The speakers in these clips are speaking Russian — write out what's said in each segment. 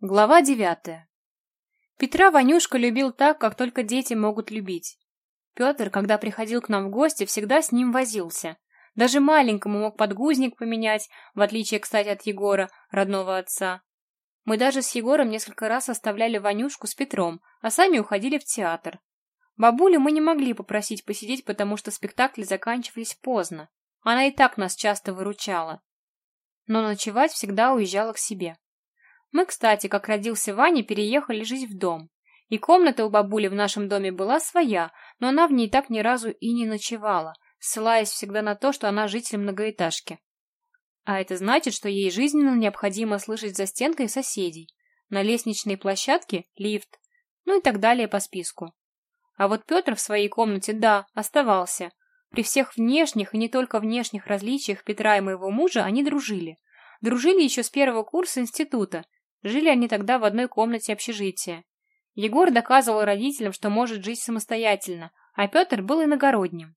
Глава девятая. Петра Ванюшка любил так, как только дети могут любить. Петр, когда приходил к нам в гости, всегда с ним возился. Даже маленькому мог подгузник поменять, в отличие, кстати, от Егора, родного отца. Мы даже с Егором несколько раз оставляли Ванюшку с Петром, а сами уходили в театр. Бабулю мы не могли попросить посидеть, потому что спектакли заканчивались поздно. Она и так нас часто выручала. Но ночевать всегда уезжала к себе. Мы, кстати, как родился Ваня, переехали жить в дом. И комната у бабули в нашем доме была своя, но она в ней так ни разу и не ночевала, ссылаясь всегда на то, что она житель многоэтажки. А это значит, что ей жизненно необходимо слышать за стенкой соседей. На лестничной площадке – лифт, ну и так далее по списку. А вот Петр в своей комнате, да, оставался. При всех внешних и не только внешних различиях Петра и моего мужа они дружили. Дружили еще с первого курса института – Жили они тогда в одной комнате общежития. Егор доказывал родителям, что может жить самостоятельно, а Петр был иногородним.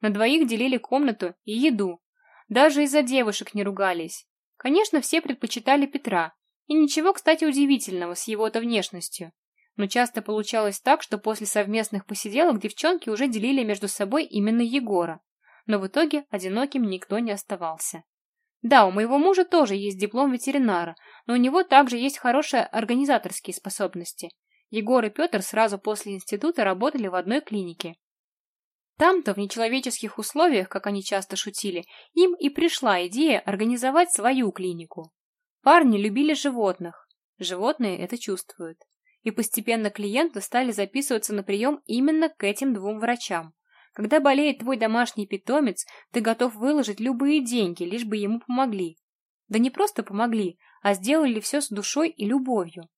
На двоих делили комнату и еду. Даже из-за девушек не ругались. Конечно, все предпочитали Петра. И ничего, кстати, удивительного с его-то внешностью. Но часто получалось так, что после совместных посиделок девчонки уже делили между собой именно Егора. Но в итоге одиноким никто не оставался. Да, у моего мужа тоже есть диплом ветеринара, но у него также есть хорошие организаторские способности. Егор и Петр сразу после института работали в одной клинике. Там-то, в нечеловеческих условиях, как они часто шутили, им и пришла идея организовать свою клинику. Парни любили животных. Животные это чувствуют. И постепенно клиенты стали записываться на прием именно к этим двум врачам. Когда болеет твой домашний питомец, ты готов выложить любые деньги, лишь бы ему помогли. Да не просто помогли, а сделали все с душой и любовью.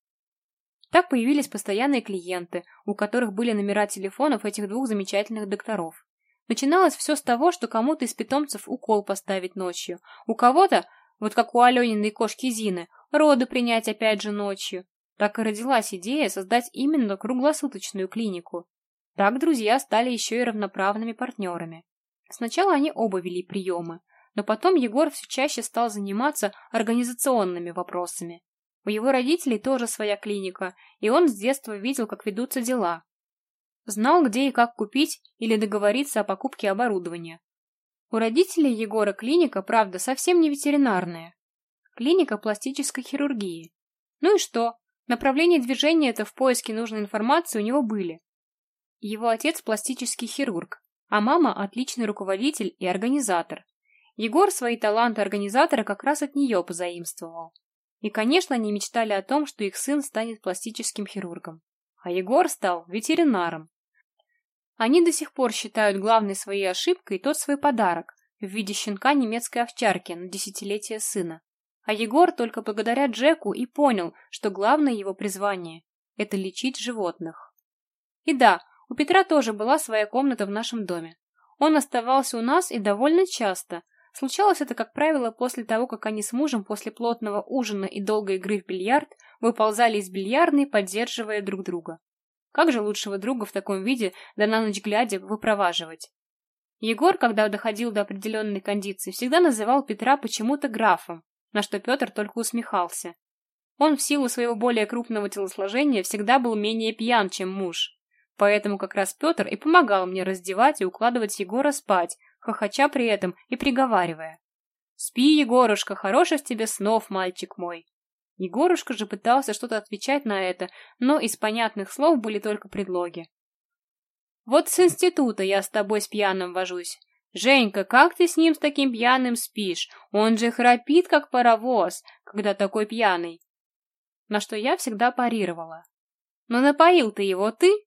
Так появились постоянные клиенты, у которых были номера телефонов этих двух замечательных докторов. Начиналось все с того, что кому-то из питомцев укол поставить ночью, у кого-то, вот как у Алениной кошки Зины, роды принять опять же ночью. Так и родилась идея создать именно круглосуточную клинику. Так друзья стали еще и равноправными партнерами. Сначала они оба вели приемы, но потом Егор все чаще стал заниматься организационными вопросами. У его родителей тоже своя клиника, и он с детства видел, как ведутся дела. Знал, где и как купить или договориться о покупке оборудования. У родителей Егора клиника, правда, совсем не ветеринарная. Клиника пластической хирургии. Ну и что? Направления движения это в поиске нужной информации у него были. Его отец пластический хирург, а мама отличный руководитель и организатор. Егор свои таланты организатора как раз от нее позаимствовал. И, конечно, они мечтали о том, что их сын станет пластическим хирургом. А Егор стал ветеринаром. Они до сих пор считают главной своей ошибкой тот свой подарок в виде щенка немецкой овчарки на десятилетие сына. А Егор только благодаря Джеку и понял, что главное его призвание – это лечить животных. И да, у Петра тоже была своя комната в нашем доме. Он оставался у нас и довольно часто. Случалось это, как правило, после того, как они с мужем после плотного ужина и долгой игры в бильярд выползали из бильярдной, поддерживая друг друга. Как же лучшего друга в таком виде, да на ночь глядя, выпроваживать? Егор, когда доходил до определенной кондиции, всегда называл Петра почему-то графом, на что Петр только усмехался. Он в силу своего более крупного телосложения всегда был менее пьян, чем муж. Поэтому как раз Петр и помогал мне раздевать и укладывать Егора спать, хохоча при этом и приговаривая. «Спи, Егорушка, хороших тебе снов, мальчик мой!» Егорушка же пытался что-то отвечать на это, но из понятных слов были только предлоги. «Вот с института я с тобой с пьяным вожусь. Женька, как ты с ним с таким пьяным спишь? Он же храпит, как паровоз, когда такой пьяный!» На что я всегда парировала. «Но напоил ты его ты?»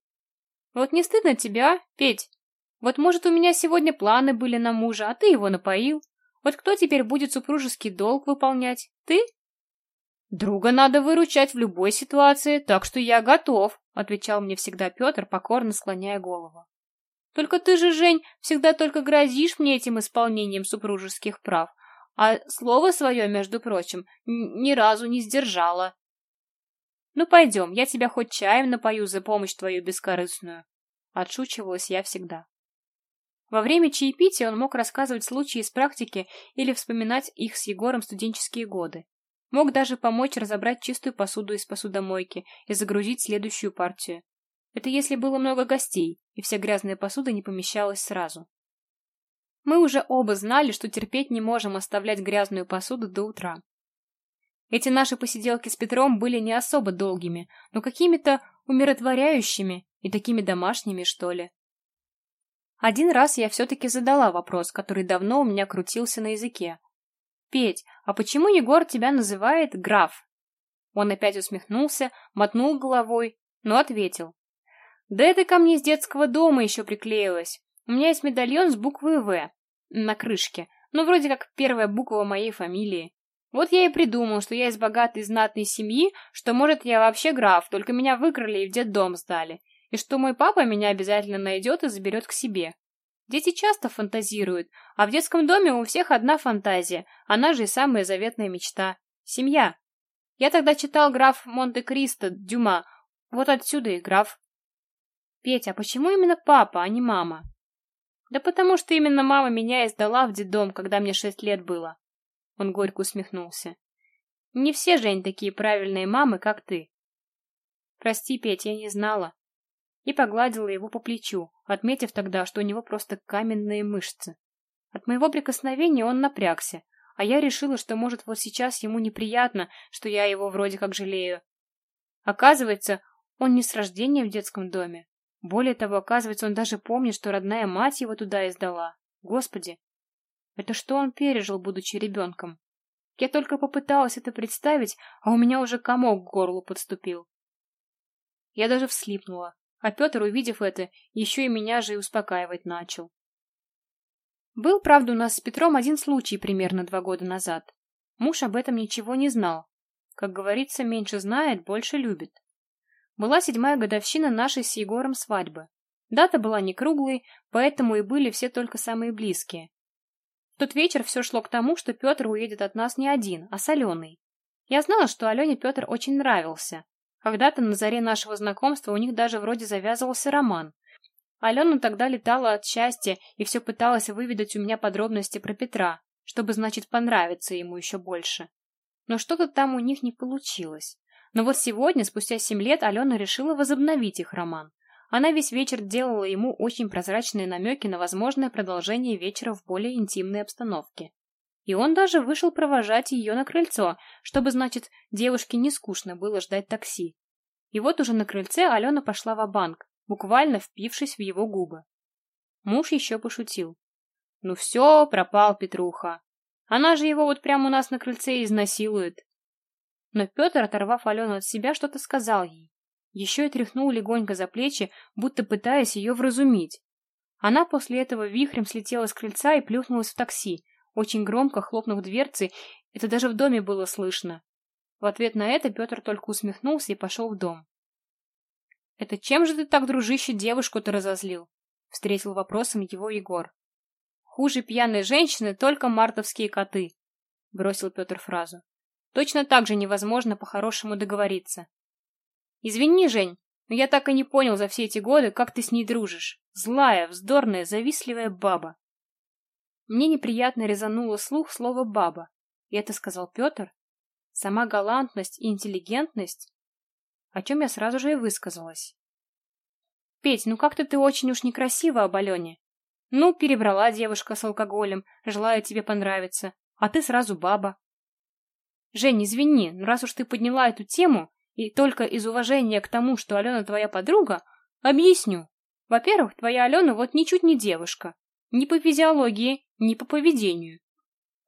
Вот не стыдно тебя, Петь? Вот, может, у меня сегодня планы были на мужа, а ты его напоил. Вот кто теперь будет супружеский долг выполнять? Ты? Друга надо выручать в любой ситуации, так что я готов, отвечал мне всегда Петр, покорно склоняя голову. Только ты же, Жень, всегда только грозишь мне этим исполнением супружеских прав, а слово свое, между прочим, ни разу не сдержала. «Ну пойдем, я тебя хоть чаем напою за помощь твою бескорыстную». Отшучивалась я всегда. Во время чаепития он мог рассказывать случаи из практики или вспоминать их с Егором студенческие годы. Мог даже помочь разобрать чистую посуду из посудомойки и загрузить следующую партию. Это если было много гостей, и вся грязная посуда не помещалась сразу. Мы уже оба знали, что терпеть не можем оставлять грязную посуду до утра. Эти наши посиделки с Петром были не особо долгими, но какими-то умиротворяющими и такими домашними, что ли. Один раз я все-таки задала вопрос, который давно у меня крутился на языке. «Петь, а почему Егор тебя называет граф?» Он опять усмехнулся, мотнул головой, но ответил. «Да это ко мне с детского дома еще приклеилось. У меня есть медальон с буквой «В» на крышке, ну вроде как первая буква моей фамилии. Вот я и придумал, что я из богатой знатной семьи, что, может, я вообще граф, только меня выкрали и в детдом сдали, и что мой папа меня обязательно найдет и заберет к себе. Дети часто фантазируют, а в детском доме у всех одна фантазия, она же и самая заветная мечта — семья. Я тогда читал граф Монте-Кристо, Дюма, вот отсюда и граф. Петя, а почему именно папа, а не мама? Да потому что именно мама меня и сдала в детдом, когда мне шесть лет было. Он горько усмехнулся. Не все, Жень, такие правильные мамы, как ты. Прости, Петь, я не знала. И погладила его по плечу, отметив тогда, что у него просто каменные мышцы. От моего прикосновения он напрягся, а я решила, что, может, вот сейчас ему неприятно, что я его вроде как жалею. Оказывается, он не с рождения в детском доме. Более того, оказывается, он даже помнит, что родная мать его туда издала. Господи, это что он пережил, будучи ребенком? Я только попыталась это представить, а у меня уже комок к горлу подступил. Я даже вслипнула, а Петр, увидев это, еще и меня же и успокаивать начал. Был, правда, у нас с Петром один случай примерно два года назад. Муж об этом ничего не знал. Как говорится, меньше знает, больше любит. Была седьмая годовщина нашей с Егором свадьбы. Дата была не круглой, поэтому и были все только самые близкие тот вечер все шло к тому, что Петр уедет от нас не один, а с Аленой. Я знала, что Алене Петр очень нравился. Когда-то на заре нашего знакомства у них даже вроде завязывался роман. Алена тогда летала от счастья и все пыталась выведать у меня подробности про Петра, чтобы, значит, понравиться ему еще больше. Но что-то там у них не получилось. Но вот сегодня, спустя семь лет, Алена решила возобновить их роман. Она весь вечер делала ему очень прозрачные намеки на возможное продолжение вечера в более интимной обстановке. И он даже вышел провожать ее на крыльцо, чтобы, значит, девушке не скучно было ждать такси. И вот уже на крыльце Алена пошла в банк буквально впившись в его губы. Муж еще пошутил. «Ну все, пропал Петруха. Она же его вот прямо у нас на крыльце изнасилует». Но Петр, оторвав Алену от себя, что-то сказал ей. Еще и тряхнул легонько за плечи, будто пытаясь ее вразумить. Она после этого вихрем слетела с крыльца и плюхнулась в такси, очень громко хлопнув дверцы, это даже в доме было слышно. В ответ на это Петр только усмехнулся и пошел в дом. «Это чем же ты так, дружище, девушку-то разозлил?» — встретил вопросом его Егор. «Хуже пьяной женщины только мартовские коты», — бросил Петр фразу. «Точно так же невозможно по-хорошему договориться. Извини, Жень, но я так и не понял за все эти годы, как ты с ней дружишь. Злая, вздорная, завистливая баба. Мне неприятно резануло слух слово «баба». И это сказал Петр? Сама галантность и интеллигентность? О чем я сразу же и высказалась. Петь, ну как-то ты очень уж некрасиво об Алене. Ну, перебрала девушка с алкоголем, желая тебе понравиться, а ты сразу баба. Жень, извини, но раз уж ты подняла эту тему, и только из уважения к тому, что Алена твоя подруга, объясню. Во-первых, твоя Алена вот ничуть не девушка. Ни по физиологии, ни по поведению.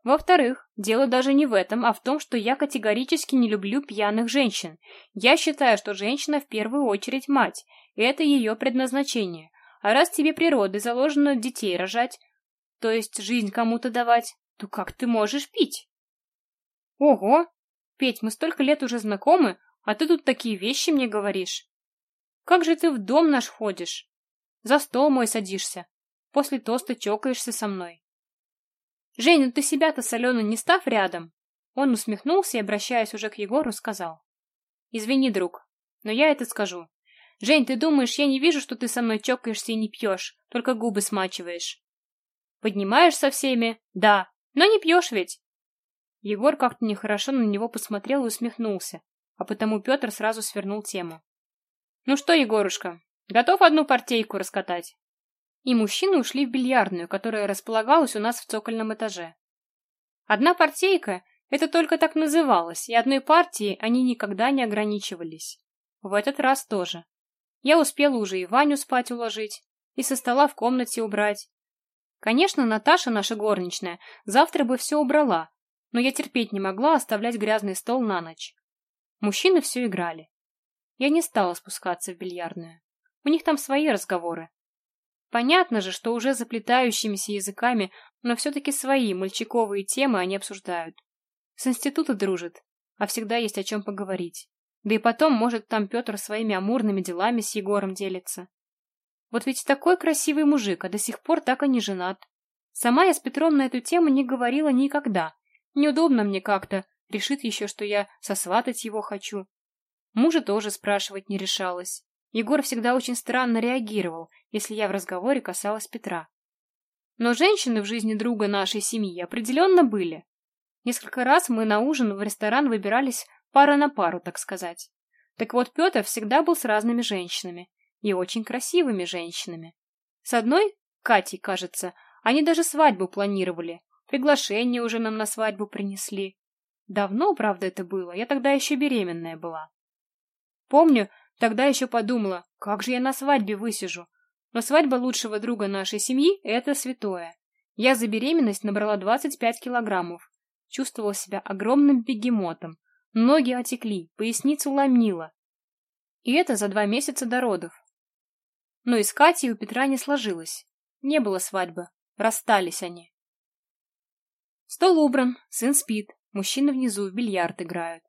Во-вторых, дело даже не в этом, а в том, что я категорически не люблю пьяных женщин. Я считаю, что женщина в первую очередь мать, и это ее предназначение. А раз тебе природой заложено детей рожать, то есть жизнь кому-то давать, то как ты можешь пить? Ого! Петь, мы столько лет уже знакомы, а ты тут такие вещи мне говоришь. Как же ты в дом наш ходишь? За стол мой садишься. После тоста чокаешься со мной. Жень, ну ты себя-то с Аленой не став рядом. Он усмехнулся и, обращаясь уже к Егору, сказал. Извини, друг, но я это скажу. Жень, ты думаешь, я не вижу, что ты со мной чокаешься и не пьешь, только губы смачиваешь? Поднимаешь со всеми? Да, но не пьешь ведь. Егор как-то нехорошо на него посмотрел и усмехнулся, а потому Петр сразу свернул тему. «Ну что, Егорушка, готов одну партейку раскатать?» И мужчины ушли в бильярдную, которая располагалась у нас в цокольном этаже. Одна партейка — это только так называлось, и одной партией они никогда не ограничивались. В этот раз тоже. Я успела уже и Ваню спать уложить, и со стола в комнате убрать. Конечно, Наташа, наша горничная, завтра бы все убрала, но я терпеть не могла оставлять грязный стол на ночь. Мужчины все играли. Я не стала спускаться в бильярдную. У них там свои разговоры. Понятно же, что уже заплетающимися языками, но все-таки свои мальчиковые темы они обсуждают. С института дружат, а всегда есть о чем поговорить. Да и потом, может, там Петр своими амурными делами с Егором делится. Вот ведь такой красивый мужик, а до сих пор так и не женат. Сама я с Петром на эту тему не говорила никогда. Неудобно мне как-то, решит еще, что я сосватать его хочу. Мужа тоже спрашивать не решалась. Егор всегда очень странно реагировал, если я в разговоре касалась Петра. Но женщины в жизни друга нашей семьи определенно были. Несколько раз мы на ужин в ресторан выбирались пара на пару, так сказать. Так вот, Петр всегда был с разными женщинами, и очень красивыми женщинами. С одной, Катей, кажется, они даже свадьбу планировали, приглашение уже нам на свадьбу принесли. Давно, правда, это было, я тогда еще беременная была. Помню, тогда еще подумала, как же я на свадьбе высижу. Но свадьба лучшего друга нашей семьи — это святое. Я за беременность набрала 25 килограммов. Чувствовала себя огромным бегемотом. Ноги отекли, поясницу ломила. И это за два месяца до родов. Но и с Катей у Петра не сложилось. Не было свадьбы. Расстались они. Стол убран, сын спит, мужчины внизу в бильярд играют.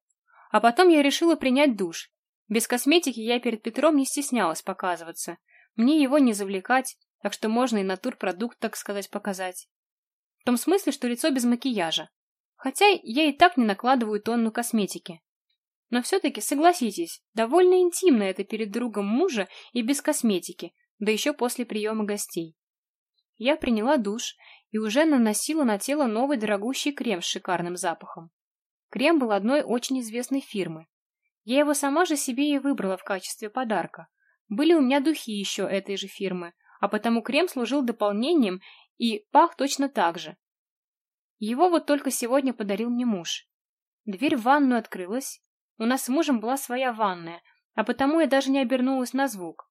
А потом я решила принять душ. Без косметики я перед Петром не стеснялась показываться. Мне его не завлекать, так что можно и натурпродукт, так сказать, показать. В том смысле, что лицо без макияжа. Хотя я и так не накладываю тонну косметики. Но все-таки, согласитесь, довольно интимно это перед другом мужа и без косметики, да еще после приема гостей. Я приняла душ и уже наносила на тело новый дорогущий крем с шикарным запахом. Крем был одной очень известной фирмы. Я его сама же себе и выбрала в качестве подарка. Были у меня духи еще этой же фирмы, а потому крем служил дополнением и пах точно так же. Его вот только сегодня подарил мне муж. Дверь в ванную открылась. У нас с мужем была своя ванная, а потому я даже не обернулась на звук.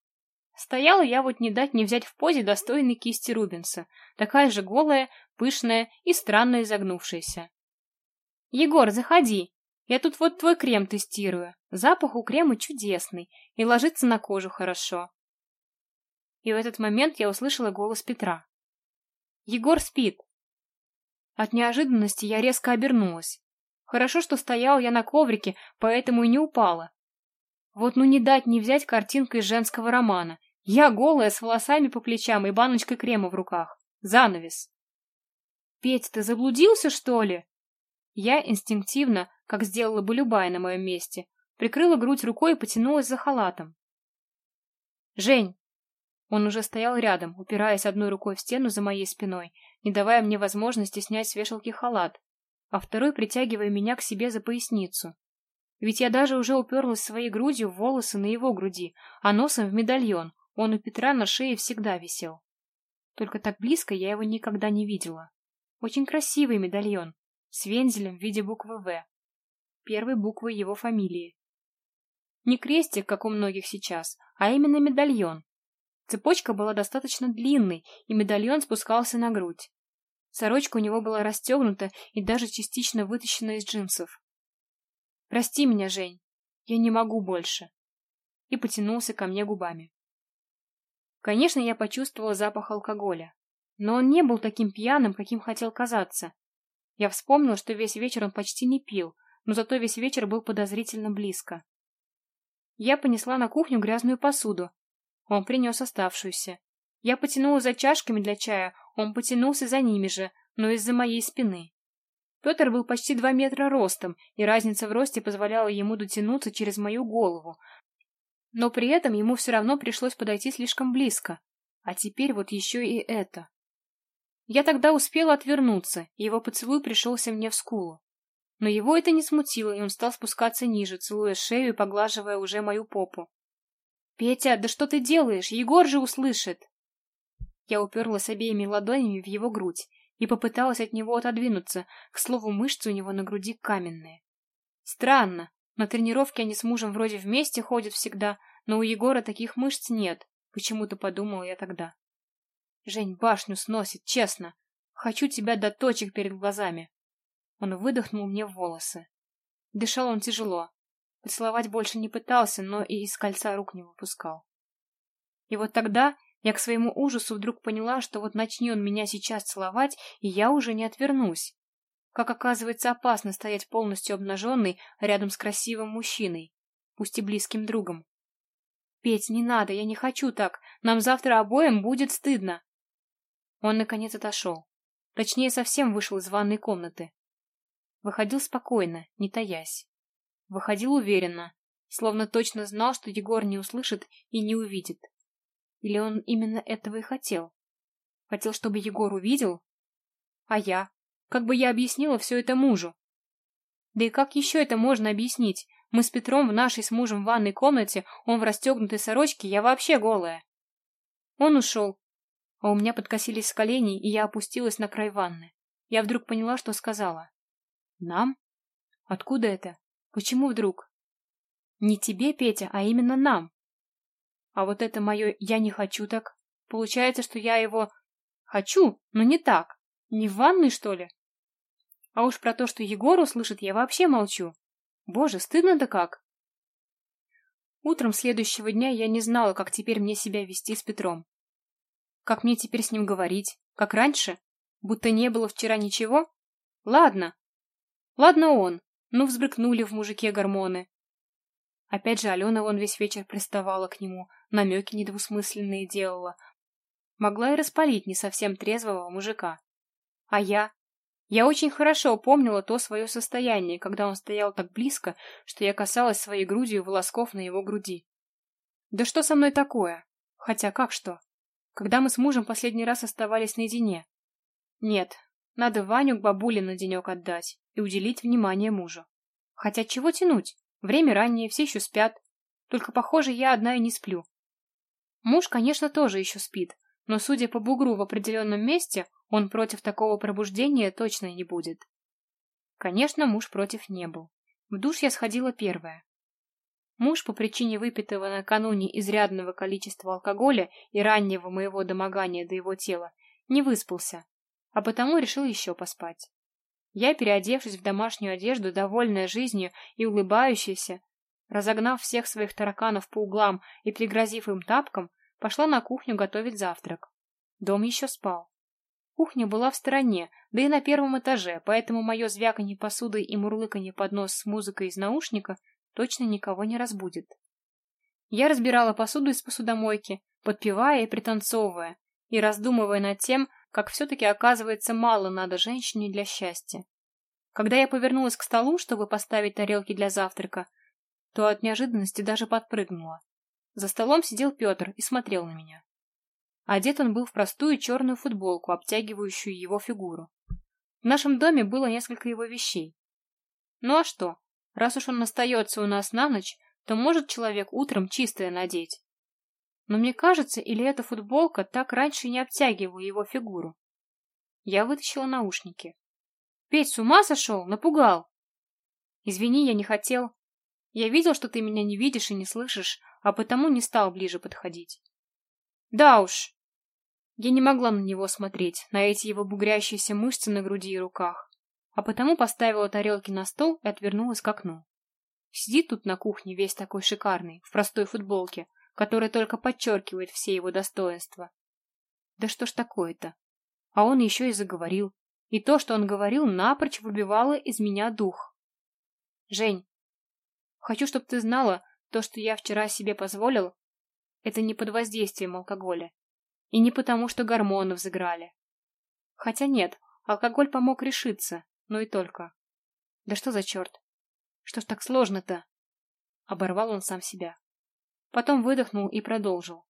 Стояла я вот не дать не взять в позе достойной кисти Рубенса, такая же голая, пышная и странно изогнувшаяся. «Егор, заходи! Я тут вот твой крем тестирую. Запах у крема чудесный и ложится на кожу хорошо». И в этот момент я услышала голос Петра. «Егор спит. От неожиданности я резко обернулась. Хорошо, что стоял я на коврике, поэтому и не упала. Вот ну не дать не взять картинку из женского романа. Я голая, с волосами по плечам и баночкой крема в руках. Занавес. «Петь, ты заблудился, что ли?» Я инстинктивно, как сделала бы любая на моем месте, прикрыла грудь рукой и потянулась за халатом. «Жень, он уже стоял рядом, упираясь одной рукой в стену за моей спиной, не давая мне возможности снять с вешалки халат, а второй притягивая меня к себе за поясницу. Ведь я даже уже уперлась своей грудью в волосы на его груди, а носом в медальон, он у Петра на шее всегда висел. Только так близко я его никогда не видела. Очень красивый медальон, с вензелем в виде буквы «В». Первой буквы его фамилии. Не крестик, как у многих сейчас, а именно медальон, Цепочка была достаточно длинной, и медальон спускался на грудь. Сорочка у него была расстегнута и даже частично вытащена из джинсов. «Прости меня, Жень, я не могу больше», и потянулся ко мне губами. Конечно, я почувствовала запах алкоголя, но он не был таким пьяным, каким хотел казаться. Я вспомнила, что весь вечер он почти не пил, но зато весь вечер был подозрительно близко. Я понесла на кухню грязную посуду, он принес оставшуюся. Я потянула за чашками для чая, он потянулся за ними же, но из-за моей спины. Петр был почти два метра ростом, и разница в росте позволяла ему дотянуться через мою голову. Но при этом ему все равно пришлось подойти слишком близко. А теперь вот еще и это. Я тогда успела отвернуться, и его поцелуй пришелся мне в скулу. Но его это не смутило, и он стал спускаться ниже, целуя шею и поглаживая уже мою попу. «Петя, да что ты делаешь? Егор же услышит!» Я уперлась обеими ладонями в его грудь и попыталась от него отодвинуться. К слову, мышцы у него на груди каменные. Странно. На тренировке они с мужем вроде вместе ходят всегда, но у Егора таких мышц нет. Почему-то подумала я тогда. Жень башню сносит, честно. Хочу тебя до точек перед глазами. Он выдохнул мне в волосы. Дышал он тяжело. Поцеловать больше не пытался, но и из кольца рук не выпускал. И вот тогда я к своему ужасу вдруг поняла, что вот начни он меня сейчас целовать, и я уже не отвернусь. Как оказывается опасно стоять полностью обнаженной рядом с красивым мужчиной, пусть и близким другом. «Петь, не надо, я не хочу так. Нам завтра обоим будет стыдно». Он, наконец, отошел. Точнее, совсем вышел из ванной комнаты. Выходил спокойно, не таясь. Выходил уверенно, словно точно знал, что Егор не услышит и не увидит. Или он именно этого и хотел? Хотел, чтобы Егор увидел? А я? Как бы я объяснила все это мужу? Да и как еще это можно объяснить? Мы с Петром в нашей с мужем ванной комнате, он в расстегнутой сорочке, я вообще голая. Он ушел, а у меня подкосились колени, и я опустилась на край ванны. Я вдруг поняла, что сказала. Нам? Откуда это? Почему вдруг? Не тебе, Петя, а именно нам. А вот это мое «я не хочу так». Получается, что я его хочу, но не так. Не в ванной, что ли? А уж про то, что Егор услышит, я вообще молчу. Боже, стыдно-то как. Утром следующего дня я не знала, как теперь мне себя вести с Петром. Как мне теперь с ним говорить? Как раньше? Будто не было вчера ничего? Ладно. Ладно он. Ну, взбрыкнули в мужике гормоны. Опять же, Алена вон весь вечер приставала к нему, намеки недвусмысленные делала. Могла и распалить не совсем трезвого мужика. А я? Я очень хорошо помнила то свое состояние, когда он стоял так близко, что я касалась своей грудью волосков на его груди. Да что со мной такое? Хотя как что? Когда мы с мужем последний раз оставались наедине? Нет, надо Ваню к бабуле на денек отдать и уделить внимание мужу. Хотя чего тянуть? Время раннее, все еще спят. Только, похоже, я одна и не сплю. Муж, конечно, тоже еще спит, но, судя по бугру в определенном месте, он против такого пробуждения точно не будет. Конечно, муж против не был. В душ я сходила первая. Муж по причине выпитого накануне изрядного количества алкоголя и раннего моего домогания до его тела не выспался, а потому решил еще поспать. Я, переодевшись в домашнюю одежду, довольная жизнью и улыбающаяся, разогнав всех своих тараканов по углам и пригрозив им тапком, пошла на кухню готовить завтрак. Дом еще спал. Кухня была в стороне, да и на первом этаже, поэтому мое звяканье посудой и мурлыканье под нос с музыкой из наушника точно никого не разбудит. Я разбирала посуду из посудомойки, подпевая и пританцовывая, и раздумывая над тем, как все-таки оказывается мало надо женщине для счастья. Когда я повернулась к столу, чтобы поставить тарелки для завтрака, то от неожиданности даже подпрыгнула. За столом сидел Петр и смотрел на меня. Одет он был в простую черную футболку, обтягивающую его фигуру. В нашем доме было несколько его вещей. Ну а что? Раз уж он остается у нас на ночь, то может человек утром чистое надеть. Но мне кажется, или эта футболка так раньше не обтягивала его фигуру. Я вытащила наушники. «Петь, с ума сошел? Напугал!» «Извини, я не хотел. Я видел, что ты меня не видишь и не слышишь, а потому не стал ближе подходить». Да уж. Я не могла на него смотреть, на эти его бугрящиеся мышцы на груди и руках, а потому поставила тарелки на стол и отвернулась к окну. Сидит тут на кухне весь такой шикарный, в простой футболке, которая только подчеркивает все его достоинства. Да что ж такое-то? А он еще и заговорил. И то, что он говорил, напрочь выбивало из меня дух. Жень, хочу, чтобы ты знала, то, что я вчера себе позволил, это не под воздействием алкоголя. И не потому, что гормоны взыграли. Хотя нет, алкоголь помог решиться, но и только. Да что за черт? Что ж так сложно-то? Оборвал он сам себя. Потом выдохнул и продолжил.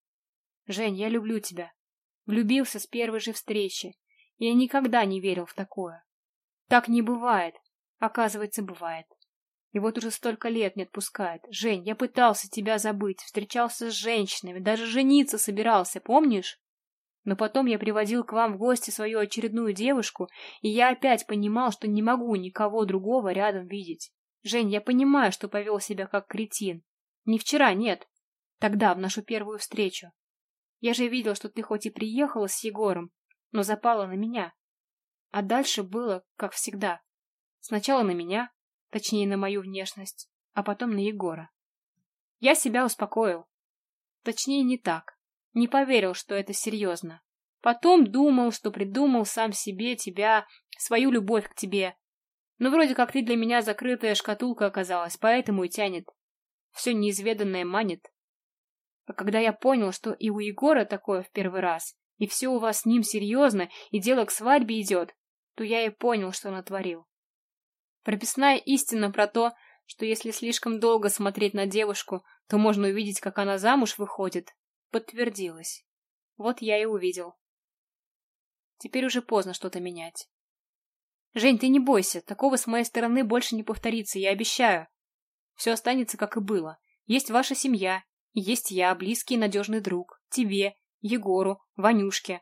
Жень, я люблю тебя. Влюбился с первой же встречи. Я никогда не верил в такое. Так не бывает. Оказывается, бывает. И вот уже столько лет не отпускает. Жень, я пытался тебя забыть, встречался с женщинами, даже жениться собирался, помнишь? Но потом я приводил к вам в гости свою очередную девушку, и я опять понимал, что не могу никого другого рядом видеть. Жень, я понимаю, что повел себя как кретин. Не вчера, нет. Тогда, в нашу первую встречу. Я же видел, что ты хоть и приехала с Егором, но запала на меня. А дальше было, как всегда. Сначала на меня, точнее, на мою внешность, а потом на Егора. Я себя успокоил. Точнее, не так. Не поверил, что это серьезно. Потом думал, что придумал сам себе тебя, свою любовь к тебе. Но вроде как ты для меня закрытая шкатулка оказалась, поэтому и тянет. Все неизведанное манит. А когда я понял, что и у Егора такое в первый раз, и все у вас с ним серьезно, и дело к свадьбе идет, то я и понял, что натворил. Прописная истина про то, что если слишком долго смотреть на девушку, то можно увидеть, как она замуж выходит, подтвердилась. Вот я и увидел. Теперь уже поздно что-то менять. Жень, ты не бойся, такого с моей стороны больше не повторится, я обещаю. Все останется, как и было. Есть ваша семья, есть я, близкий и надежный друг, тебе, Егору, Ванюшке.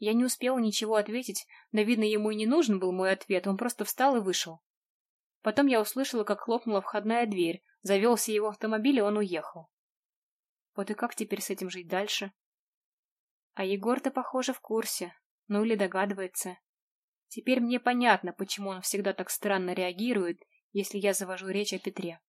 Я не успела ничего ответить, но, видно, ему и не нужен был мой ответ, он просто встал и вышел. Потом я услышала, как хлопнула входная дверь, завелся его автомобиль, и он уехал. Вот и как теперь с этим жить дальше? А Егор-то, похоже, в курсе, ну или догадывается. Теперь мне понятно, почему он всегда так странно реагирует, если я завожу речь о Петре.